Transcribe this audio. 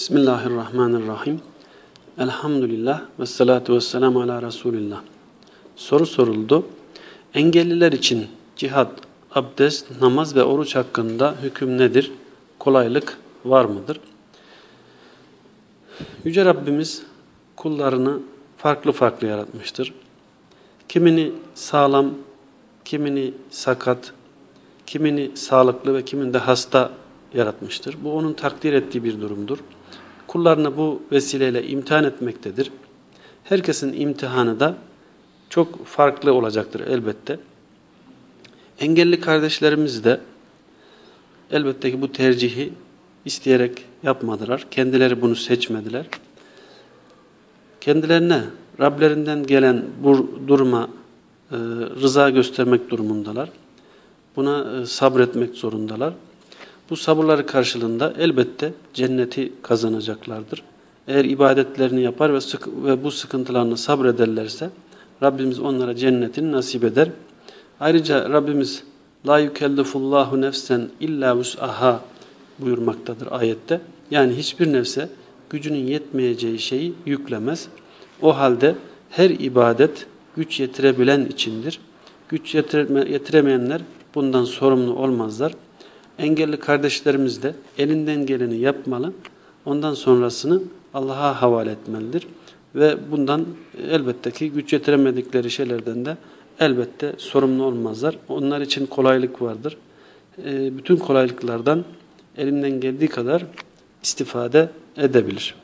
Bismillahirrahmanirrahim. Elhamdülillah ve salatu ve selamu ala Resulillah. Soru soruldu. Engelliler için cihat, abdest, namaz ve oruç hakkında hüküm nedir? Kolaylık var mıdır? Yüce Rabbimiz kullarını farklı farklı yaratmıştır. Kimini sağlam, kimini sakat, kimini sağlıklı ve kimini de hasta yaratmıştır. Bu onun takdir ettiği bir durumdur kullarını bu vesileyle imtihan etmektedir. Herkesin imtihanı da çok farklı olacaktır elbette. Engelli kardeşlerimiz de elbette ki bu tercihi isteyerek yapmadılar. Kendileri bunu seçmediler. Kendilerine Rablerinden gelen bu duruma e, rıza göstermek durumundalar. Buna e, sabretmek zorundalar. Bu sabırları karşılığında elbette cenneti kazanacaklardır. Eğer ibadetlerini yapar ve, sık ve bu sıkıntılarını sabrederlerse Rabbimiz onlara cennetini nasip eder. Ayrıca Rabbimiz la yukellifullahu nefsen illa vus'aha buyurmaktadır ayette. Yani hiçbir nefse gücünün yetmeyeceği şeyi yüklemez. O halde her ibadet güç yetirebilen içindir. Güç yetiremeyenler bundan sorumlu olmazlar engelli kardeşlerimiz de elinden geleni yapmalı. Ondan sonrasını Allah'a havale etmelidir. Ve bundan elbette ki güç yetiremedikleri şeylerden de elbette sorumlu olmazlar. Onlar için kolaylık vardır. E, bütün kolaylıklardan elinden geldiği kadar istifade edebilir.